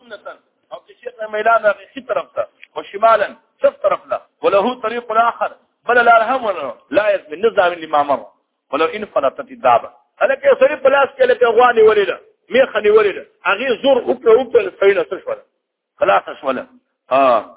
سنتن او چې شیخ میلان راغی خي طرف ته او شمالا صف طرف له وله طريق اخر بل لا رحم ولا لا يزم النظام اللي ما مر ولو ان فلتت الدابه هلکه سړي پلاس کې لکه غواني ولله میخه نیولې ده هغه زور او په او په سینه څه شول خلاص شول ها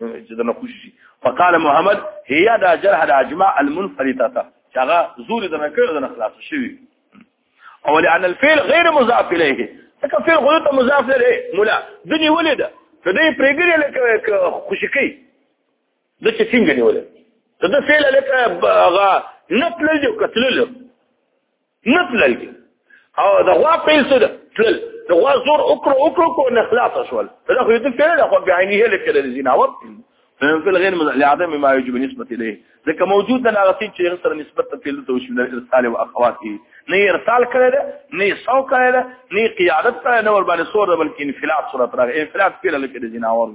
چې دنه خوشي شي فقال محمد هي دا جرح د اجماع المنفرده تا هغه زور دنه کړو دنه خلاص شوی او لأن الفعل غير مضاف اليه ځکه فعل غلط مضاف اليه مولا دني ولید ته دې پرګری لکه خوشي کوي د چې څنګه نیول ته د فعل لکه هغه نتلل او قتلل نه تلل او د غوا پیل څه تلل د غوا زور وکړو وکړو کو نه خلاص شول دا خو دې پیل خو به عیني هله کړل دي نه وخت فل غیر لعدم ما یجب نسبت الیه ځکه موجود د هغه چې سره نسبت ته پیل ته وشو د ارسال او اخواته نه ارسال کړی نه سو کړی نه قیادت کړی نه ور باندې سور بلکې انفلات صورت راغی انفلات پیل لکه د جناور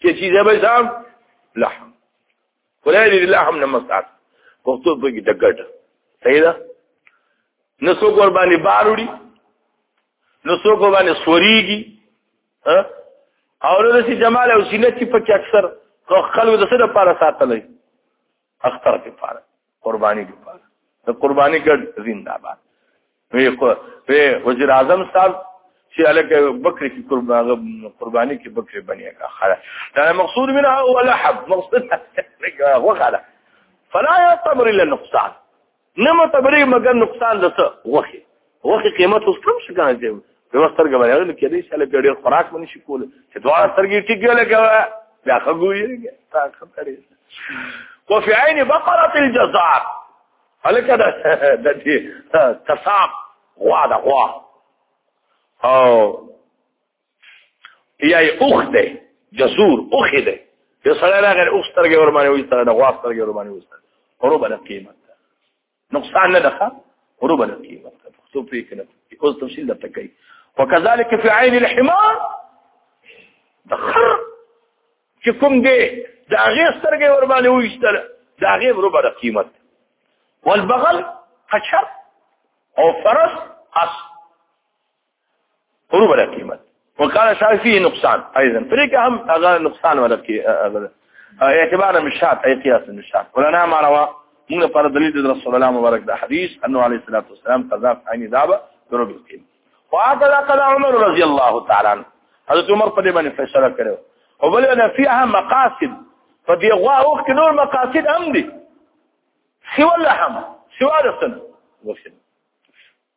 چې چې زه به سام لحم خدای دې لحم نه مسات پښتو په کې دګټ صحیح ده نو څوک ور باندې بار وړي نو څوک ور باندې سوريږي ها او نو سي جمال او زینت په کې اکثر خلکو د څه لپاره ساتلې اختر کې پاره قرباني کې پاره د قرباني ګډ زنده باد وی کو وی وزیر اعظم صاحب چې الکه بکر کی قرباني کې بکر بنیا کا خلا دا مقصود منها هو لحب مقصود وغلا فلا يعتبر الا النقصان نه متبري مګر نقصان ده څه وخی وخی قیمت اوس کم شو کنه دی په وستر کې باندې لکه دې شاله ګډي خوراک باندې شي کول چې دوه سترګې ټیګه لګا بیا خګوي تا خبرې وفي عين بقره الجزار هلکه د د دې تصاب غوا د غوا او یا یې اوخ دی جسور اوخې دی یو سړی راغی اوخ سترګې ور باندې وایستله د غوا سترګې ور باندې وایستله ورو به د قیمت نقصان نه ده ورو به د قیمت پښتو پرې کړه اوس تفصیل درته کوي وکذلک فی عین الحمار د خر چې کوم دی د هغې سترګې ور باندې وایستله د هغې ورو به د قیمت والبغل قچر او فرس اس اور ولا قیمت وقال شاعر فيه نقصان ايضا فريق هم هغه نقصان ولا کی اعتبار مشات اي قياس مشات ولنا ما روى من قال دليل رسول الله مبارك ده حديث انه عليه الصلاه والسلام قذف عين دابه ضرب القيمه وهكذا قال عمر رضي الله تعالى عنه حضرت عمر په دې باندې فیصله کړو او بل نه فيها مقاصد په دې غوا وخت نور مقاصد هم دي سوى اللحم سوى السن وسلم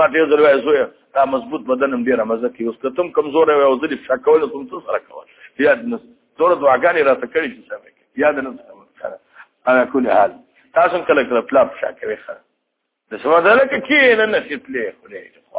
ما ته زر وای زوی دا مضبوط بدن هم ډیر مزه کوي اوس کتم کمزور وي او ځلې فشا کول کوم څه سره کول یاد نه ټول دعاګانې را ته کړی چې سمې یاد نه سره على كل حال تاسو کله کله پلا فشا کوي خره د سمه ده لکه کې نه نسې پلې خو نه خو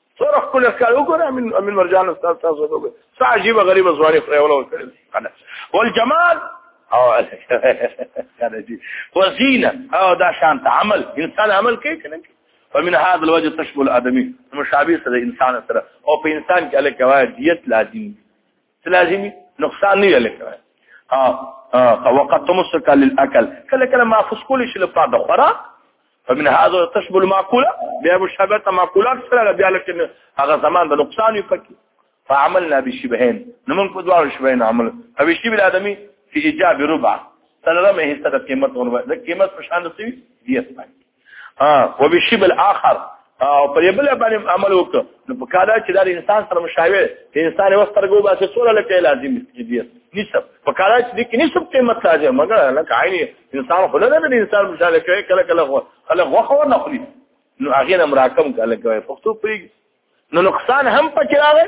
سره خپل ښکار وګوره امین امین مرجان استاد تاسو ته وګوره څه عجیب غریب ځواني خو یې ولول کړل کنه والجمال او کنه دي وزینه او دا شان عمل انسان عمل کوي کنه فمن هذا الوجه تشمل الادمي مشابه سره انسان سره او په انسان کې الکه وایي دیت لازم لازمي نقصان نه لري ها وقت تمسك للاكل کله کله ماخذ کول شي لپاره د خوراک فمن هذا تشبه المعقوله بیا مشابهت معقولات سره بیا لکه هغه زمان د نقصان یو پکې فعملنا بشبهين نو موږ په دوه شبهين عمل او شبه الادمي في ايجاب ربع سره مه هیڅ د قیمت ورو د قیمت په شان سي دیت باندې ها او بشی بل اخر او په بل باندې عمل وکړ نو په کاله چې دا انسان سره مشاوي ته انسان یو سترګو باسي څوره لکه لازم دي نسب په کاله چې دې کې نسب قیمت راځي مګر نه کایني انسان خو نه د انسان مشاله کوي کله کله خو خلک وخو نه خوري نو هغه نه مراکم کله کوي پښتو پری نو نقصان هم پکې راغی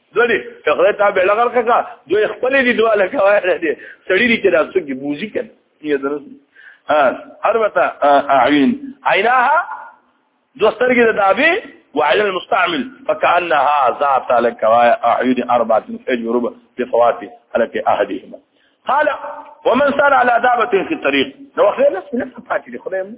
دوی ته خدای ته به لغر کړه دوی خپل دي دوا لکوي دي سړی دي چې دا څوک دي بوزي کړي یې درس ها البته اعین عیناها دوسترګي د دابي وعلى المستعمل فكأنها ذات لكواي أعيد أربعة أجرب بفوات على أهدهما قال ومن سار على دابة في الطريق لو خير نفسه نفسه فاتي لخذهم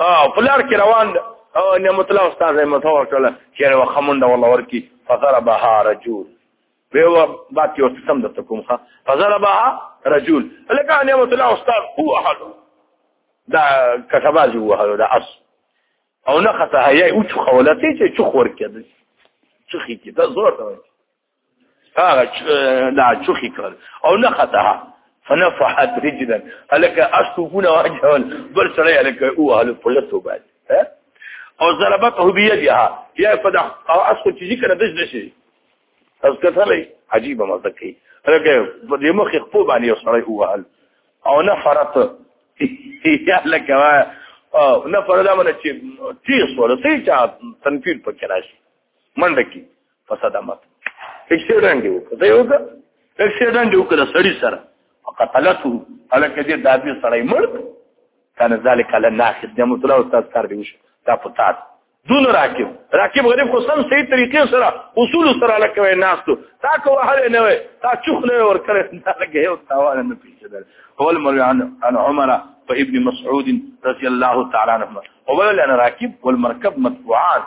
ها پلار کې روان ده او نه مطلب استاد یې متور کړل چې یو خمونډه والله ورکی فضربها رجل ویو باتی ورته سم د تکوم ښه فضربها رجل لکه نه مطلب استاد هو احد دا کسباز هو هغه دا اس او نه خته هي او چخولتي چې چخور کېدل چخې کې دا زور ده هغه دا چوخي کړ او نه خطا فنفحت رجلا الک اسوونه واجهل بل سره الک او هل فلتو بعد او ضربته بيدها يا فدا او اسو چې ذکر دش دشي اس کتلې عجيبه مزه کوي الک په دې مخ خپل باندې سره او هل او نفرت یا لکه او نفرت دا مله چې تیس ورته چې تنفیر پکې راشي منډه کې فصدمت اکسیډنټ یو کړه یو کړه اکسیډنټ یو کړه سړی سره قتلته الکه دې دابي سړی مړ کان ذالک علی الناخذ د مطلع استاد کار دی وشه دا پتا دون راکب راکب غریب خو سم صحیح طریقې سره اصول سره لکه وای ناستو تا کو هل نه وای تا چخ نه ور کړې دا لکه یو تاوان نه پیچدل هو المروي عن عن عمر وابن مسعود رضي الله تعالى عنهما ولا انا راكب والمركب مدفوعان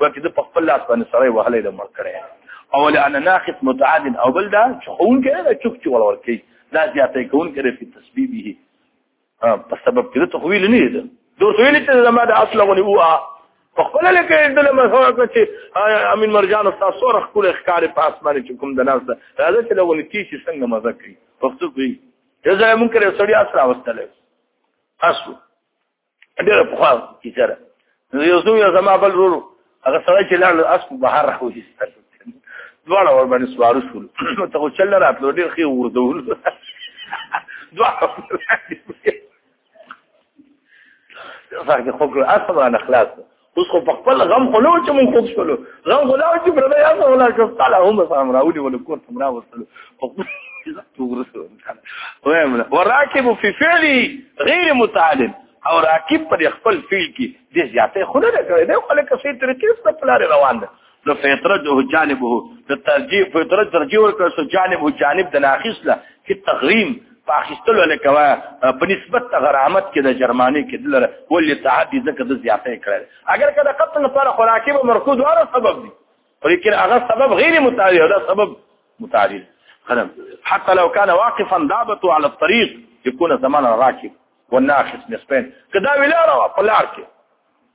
ورته د خپل لاس باندې سره وهلې د مړ کړي او له ان ناقص متعاد او بل دا چون کې دا چوک چول ورکی دا زیاتې کون کې په تسبیبه ها په سبب کې ته ویل نه دي دوی ویل چې زما د اصل غوني اوه په خپل لکه د لمسو چې امین مرجان استاد سور خپل ښکار په اسمان چې کوم د ناس راځي چې لغونی کی چې څنګه مزه کوي پښتو کوي یزه مونږ کړې سړی اسرا واستلې اسو ډېر په خوا کې سره نو یو څو یو زما بل ورو هغه سره چې لاړ اس په بهر راوځي دواړه ور باندې سوارو شول نو ته چل راتلو ډېر خي وردول دواړه ځکه خو اصلا انا خلاص اوس خو په خپل غم خو نو چې مونږ خوب شولو غم خو لا چې پر بیا څه ولا شو تعالی هم سلام راولي ول کور تم را وستلو وایم وراکب فی فعلی غیر متعلم او راکب پر خپل فعل کې د زیاتې خو نه کوي دا خلک څه طریقې سره پلار روان دي نو فیترجه جانبه د ترجیح فیترجه ترجیح ورکړ سو جانبه جانب د ناخص له کی تغریم پاکستان له کوا په نسبت غرامت کې د جرمانه کې دلر ولې تعدی زکه د زیاتې کړل اگر کله قتل لپاره خوراکي به مرکز واره سبب دي لیکن هغه سبب غیر متعارض هذا سبب متعارض خدم حتى لو كان واقفا ضابط على الطريق يكون زمان الراكب والناخص نسبين كدا ولا روا بلاركي